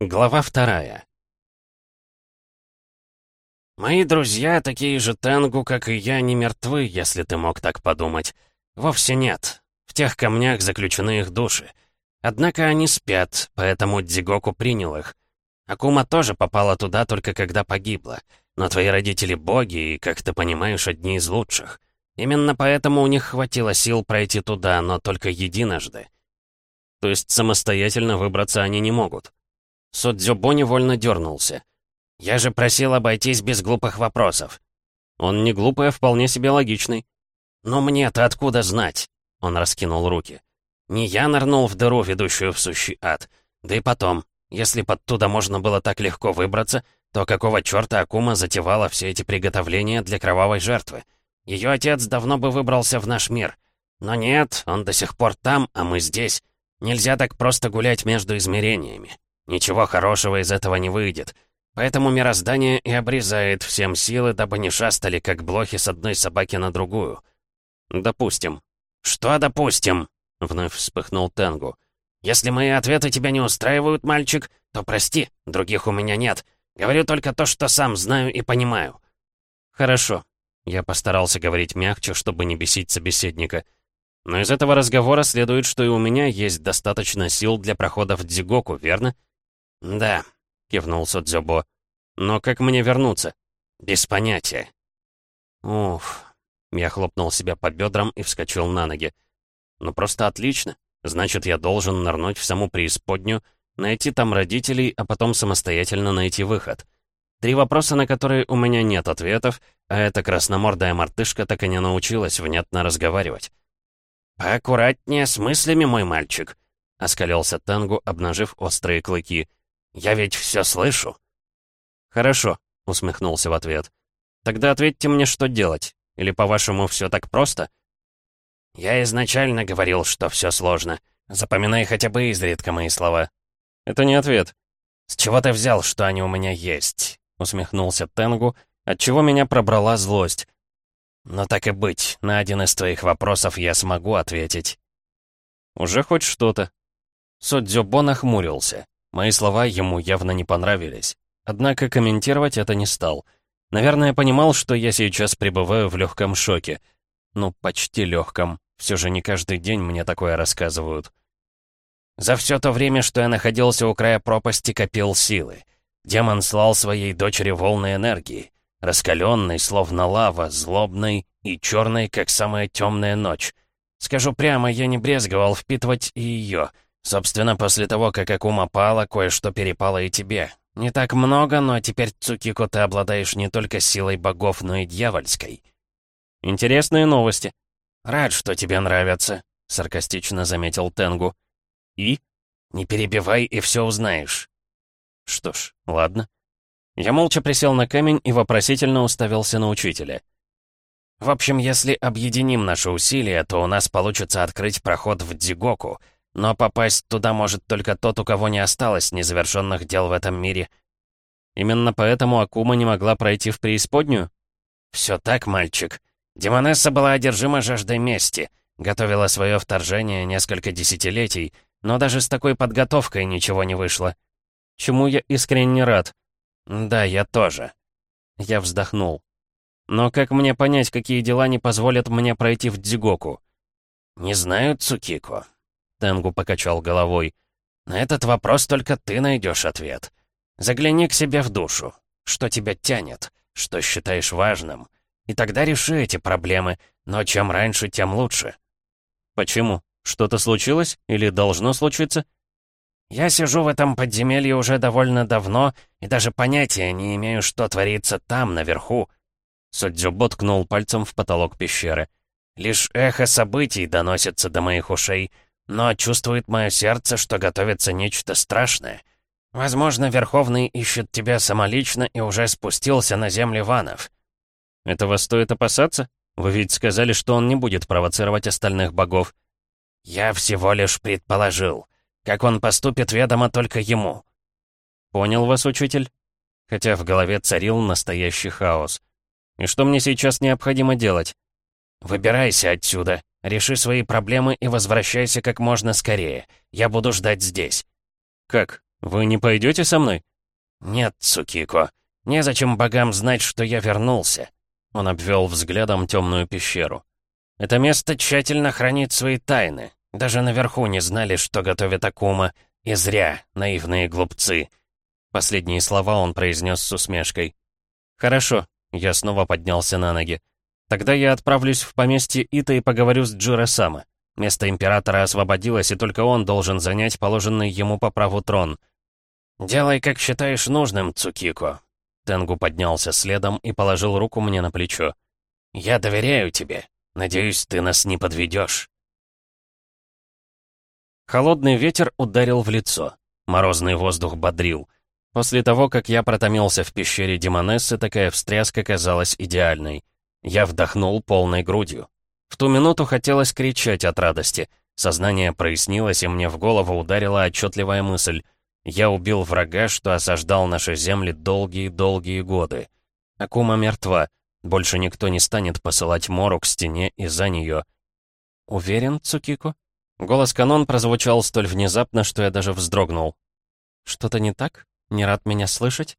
Глава вторая. «Мои друзья, такие же Тенгу, как и я, не мертвы, если ты мог так подумать. Вовсе нет. В тех камнях заключены их души. Однако они спят, поэтому Дзигоку принял их. Акума тоже попала туда только когда погибла. Но твои родители боги, и, как ты понимаешь, одни из лучших. Именно поэтому у них хватило сил пройти туда, но только единожды. То есть самостоятельно выбраться они не могут. Судзюбо невольно дернулся. «Я же просил обойтись без глупых вопросов». «Он не глупый, а вполне себе логичный». «Но мне-то откуда знать?» Он раскинул руки. «Не я нырнул в дыру, ведущую в сущий ад. Да и потом, если подтуда можно было так легко выбраться, то какого черта Акума затевала все эти приготовления для кровавой жертвы? Ее отец давно бы выбрался в наш мир. Но нет, он до сих пор там, а мы здесь. Нельзя так просто гулять между измерениями. Ничего хорошего из этого не выйдет. Поэтому мироздание и обрезает всем силы, дабы не шастали, как блохи с одной собаки на другую. Допустим. Что допустим? Вновь вспыхнул Тенгу. Если мои ответы тебя не устраивают, мальчик, то прости, других у меня нет. Говорю только то, что сам знаю и понимаю. Хорошо. Я постарался говорить мягче, чтобы не бесить собеседника. Но из этого разговора следует, что и у меня есть достаточно сил для прохода в Дзигоку, верно? «Да», — кивнул Судзёбо. «Но как мне вернуться?» «Без понятия». «Уф». Я хлопнул себя по бедрам и вскочил на ноги. «Ну просто отлично. Значит, я должен нырнуть в саму преисподнюю, найти там родителей, а потом самостоятельно найти выход. Три вопроса, на которые у меня нет ответов, а эта красномордая мартышка так и не научилась внятно разговаривать. «Поаккуратнее с мыслями, мой мальчик», — оскалился Тенгу, обнажив острые клыки. Я ведь все слышу». «Хорошо», — усмехнулся в ответ. «Тогда ответьте мне, что делать. Или, по-вашему, все так просто?» «Я изначально говорил, что все сложно. Запоминай хотя бы изредка мои слова». «Это не ответ». «С чего ты взял, что они у меня есть?» — усмехнулся Тенгу, отчего меня пробрала злость. «Но так и быть, на один из твоих вопросов я смогу ответить». «Уже хоть что-то». Судзюбо нахмурился. Мои слова ему явно не понравились. Однако комментировать это не стал. Наверное, понимал, что я сейчас пребываю в легком шоке. Ну, почти легком. Все же не каждый день мне такое рассказывают. За все то время, что я находился у края пропасти, копил силы. Демон слал своей дочери волны энергии. Раскаленной, словно лава, злобной и черной, как самая темная ночь. Скажу прямо, я не брезговал впитывать и ее — Собственно, после того, как Акума пала, кое-что перепало и тебе. Не так много, но теперь, Цукико, ты обладаешь не только силой богов, но и дьявольской. Интересные новости. Рад, что тебе нравятся, саркастично заметил Тенгу. И? Не перебивай, и все узнаешь. Что ж, ладно. Я молча присел на камень и вопросительно уставился на учителя. В общем, если объединим наши усилия, то у нас получится открыть проход в Дзигоку — но попасть туда может только тот, у кого не осталось незавершенных дел в этом мире. Именно поэтому Акума не могла пройти в преисподнюю? Все так, мальчик. Демонесса была одержима жаждой мести, готовила свое вторжение несколько десятилетий, но даже с такой подготовкой ничего не вышло. Чему я искренне рад. Да, я тоже. Я вздохнул. Но как мне понять, какие дела не позволят мне пройти в Дзигоку? Не знаю, Цукико. Тенгу покачал головой. «На этот вопрос только ты найдешь ответ. Загляни к себе в душу. Что тебя тянет? Что считаешь важным? И тогда реши эти проблемы, но чем раньше, тем лучше». «Почему? Что-то случилось? Или должно случиться?» «Я сижу в этом подземелье уже довольно давно и даже понятия не имею, что творится там, наверху». Судзюбо ткнул пальцем в потолок пещеры. «Лишь эхо событий доносится до моих ушей, но чувствует мое сердце, что готовится нечто страшное. Возможно, Верховный ищет тебя самолично и уже спустился на земли ванов. Этого стоит опасаться? Вы ведь сказали, что он не будет провоцировать остальных богов. Я всего лишь предположил. Как он поступит, ведомо только ему. Понял вас, учитель? Хотя в голове царил настоящий хаос. И что мне сейчас необходимо делать? Выбирайся отсюда. Реши свои проблемы и возвращайся как можно скорее. Я буду ждать здесь». «Как? «Вы не пойдете со мной?» «Нет, Цукико, незачем богам знать, что я вернулся». Он обвел взглядом темную пещеру. «Это место тщательно хранит свои тайны. Даже наверху не знали, что готовит Акума. И зря, наивные глупцы». Последние слова он произнес с усмешкой. «Хорошо», — я снова поднялся на ноги. «Тогда я отправлюсь в поместье Ита и поговорю с Джиро. Место императора освободилось, и только он должен занять положенный ему по праву трон. «Делай, как считаешь нужным, Цукико». Тенгу поднялся следом и положил руку мне на плечо. «Я доверяю тебе. Надеюсь, ты нас не подведешь». Холодный ветер ударил в лицо. Морозный воздух бодрил. После того, как я протомился в пещере Демонессы, такая встряска казалась идеальной. Я вдохнул полной грудью. В ту минуту хотелось кричать от радости. Сознание прояснилось, и мне в голову ударила отчетливая мысль. Я убил врага, что осаждал наши земли долгие-долгие годы. Акума мертва. Больше никто не станет посылать Мору к стене из-за нее. «Уверен, Цукико?» Голос канон прозвучал столь внезапно, что я даже вздрогнул. «Что-то не так? Не рад меня слышать?»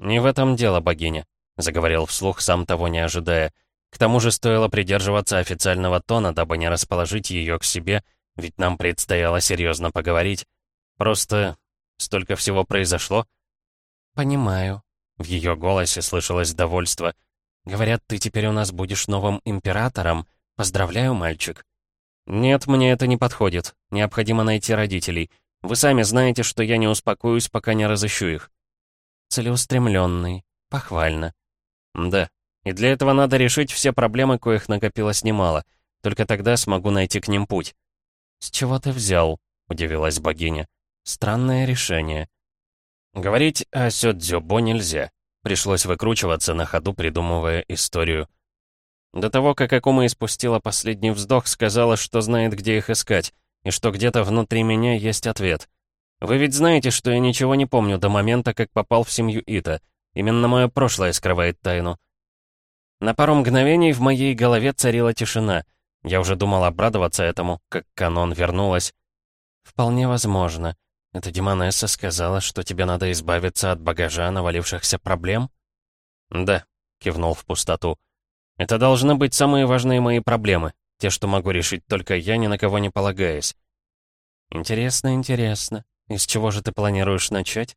«Не в этом дело, богиня», — заговорил вслух, сам того не ожидая. К тому же стоило придерживаться официального тона, дабы не расположить ее к себе, ведь нам предстояло серьезно поговорить. Просто столько всего произошло. «Понимаю». В ее голосе слышалось довольство. «Говорят, ты теперь у нас будешь новым императором. Поздравляю, мальчик». «Нет, мне это не подходит. Необходимо найти родителей. Вы сами знаете, что я не успокоюсь, пока не разыщу их». «Целеустремленный. Похвально». «Да, и для этого надо решить все проблемы, коих накопилось немало. Только тогда смогу найти к ним путь». «С чего ты взял?» — удивилась богиня. «Странное решение». Говорить о Сёдзюбо нельзя. Пришлось выкручиваться на ходу, придумывая историю. До того, как Акума испустила последний вздох, сказала, что знает, где их искать, и что где-то внутри меня есть ответ. Вы ведь знаете, что я ничего не помню до момента, как попал в семью Ита. Именно мое прошлое скрывает тайну. На пару мгновений в моей голове царила тишина. Я уже думал обрадоваться этому, как канон вернулась. «Вполне возможно. Эта Демонесса сказала, что тебе надо избавиться от багажа навалившихся проблем?» «Да», — кивнул в пустоту. «Это должны быть самые важные мои проблемы, те, что могу решить только я, ни на кого не полагаясь». «Интересно, интересно. Из чего же ты планируешь начать?»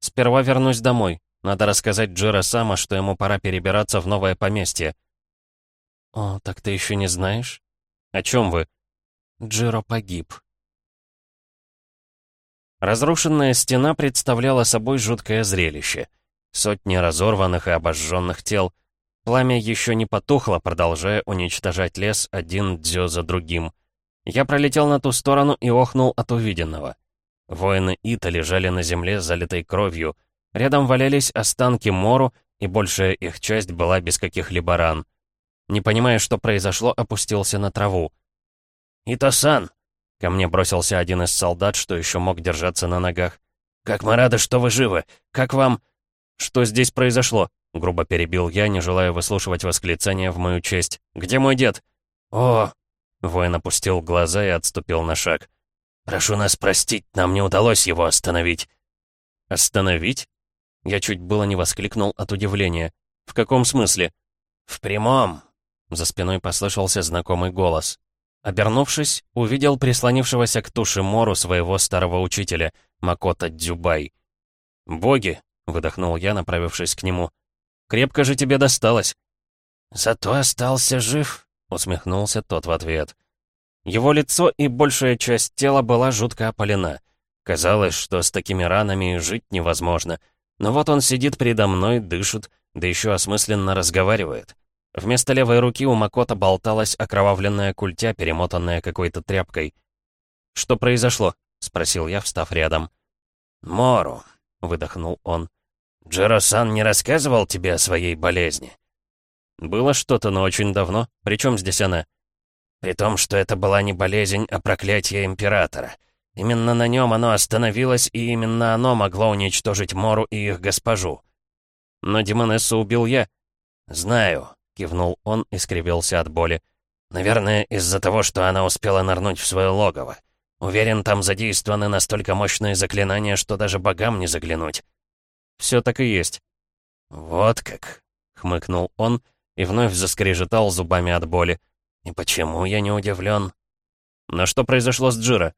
«Сперва вернусь домой. Надо рассказать Джиро Сама, что ему пора перебираться в новое поместье. «О, так ты еще не знаешь?» «О чем вы?» «Джиро погиб». Разрушенная стена представляла собой жуткое зрелище. Сотни разорванных и обожженных тел. Пламя еще не потухло, продолжая уничтожать лес один дзё за другим. Я пролетел на ту сторону и охнул от увиденного. Воины Ита лежали на земле, залитой кровью. Рядом валялись останки Мору, и большая их часть была без каких-либо ран. Не понимая, что произошло, опустился на траву. «Ито-сан!» Ко мне бросился один из солдат, что еще мог держаться на ногах. «Как мы рады, что вы живы! Как вам...» «Что здесь произошло?» — грубо перебил я, не желая выслушивать восклицания в мою честь. «Где мой дед?» «О!» — воин опустил глаза и отступил на шаг. «Прошу нас простить, нам не удалось его остановить». «Остановить?» Я чуть было не воскликнул от удивления. «В каком смысле?» «В прямом!» За спиной послышался знакомый голос. Обернувшись, увидел прислонившегося к туше Мору своего старого учителя, Макота Дзюбай. «Боги!» — выдохнул я, направившись к нему. «Крепко же тебе досталось!» «Зато остался жив!» — усмехнулся тот в ответ. Его лицо и большая часть тела была жутко опалена. Казалось, что с такими ранами жить невозможно — но вот он сидит передо мной, дышит, да еще осмысленно разговаривает. Вместо левой руки у Макота болталась окровавленная культя, перемотанная какой-то тряпкой. «Что произошло?» — спросил я, встав рядом. «Мору», — выдохнул он. «Джеро-сан не рассказывал тебе о своей болезни?» «Было что-то, но очень давно. Причем здесь она?» «При том, что это была не болезнь, а проклятие Императора. Именно на нем оно остановилось, и именно оно могло уничтожить Мору и их госпожу. Но Демонессу убил я. «Знаю», — кивнул он и скривился от боли. «Наверное, из-за того, что она успела нырнуть в свое логово. Уверен, там задействованы настолько мощные заклинания, что даже богам не заглянуть». «Все так и есть». «Вот как», — хмыкнул он и вновь заскрежетал зубами от боли. «И почему я не удивлен?» «Но что произошло с Джиро?»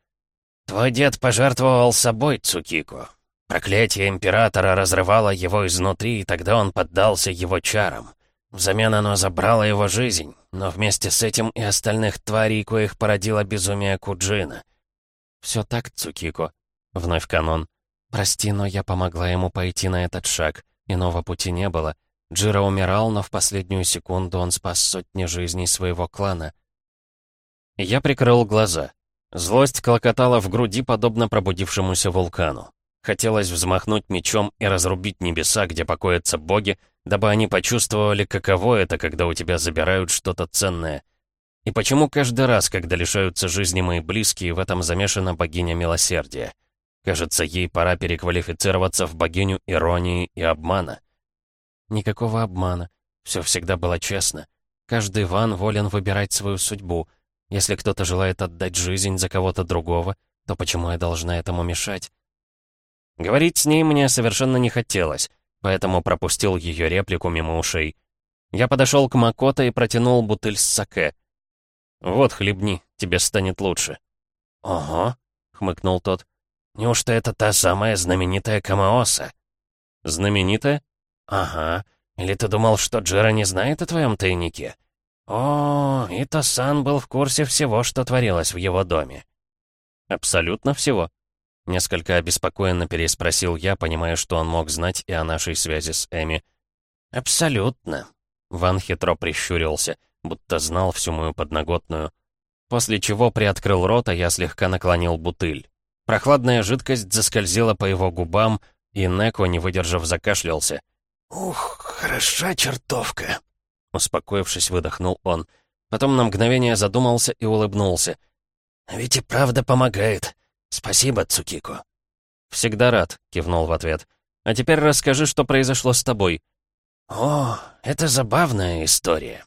«Твой дед пожертвовал собой, Цукико. Проклятие Императора разрывало его изнутри, и тогда он поддался его чарам. Взамен оно забрало его жизнь, но вместе с этим и остальных тварей, коих породило безумие Куджина». «Все так, Цукико», — вновь канон. «Прости, но я помогла ему пойти на этот шаг. Иного пути не было. Джиро умирал, но в последнюю секунду он спас сотни жизней своего клана». Я прикрыл глаза. Злость клокотала в груди, подобно пробудившемуся вулкану. Хотелось взмахнуть мечом и разрубить небеса, где покоятся боги, дабы они почувствовали, каково это, когда у тебя забирают что-то ценное. И почему каждый раз, когда лишаются жизни мои близкие, в этом замешана богиня милосердия? Кажется, ей пора переквалифицироваться в богиню иронии и обмана. Никакого обмана. Все всегда было честно. Каждый ван волен выбирать свою судьбу, если кто-то желает отдать жизнь за кого-то другого, то почему я должна этому мешать? Говорить с ней мне совершенно не хотелось, поэтому пропустил ее реплику мимо ушей. Я подошел к Макото и протянул бутыль с саке. «Вот, хлебни, тебе станет лучше». «Ого», — хмыкнул тот. «Неужто это та самая знаменитая Камаоса?» «Знаменитая?» «Ага. Или ты думал, что Джера не знает о твоем тайнике?» «О, Ито-сан был в курсе всего, что творилось в его доме». «Абсолютно всего?» Несколько обеспокоенно переспросил я, понимая, что он мог знать и о нашей связи с Эми. «Абсолютно». Ван хитро прищурился, будто знал всю мою подноготную. После чего приоткрыл рот, а я слегка наклонил бутыль. Прохладная жидкость заскользила по его губам, и Неко, не выдержав, закашлялся. «Ух, хороша чертовка!» Успокоившись, выдохнул он. Потом на мгновение задумался и улыбнулся. «Ведь и правда помогает. Спасибо, Цукико». «Всегда рад», — кивнул в ответ. «А теперь расскажи, что произошло с тобой». «О, это забавная история»,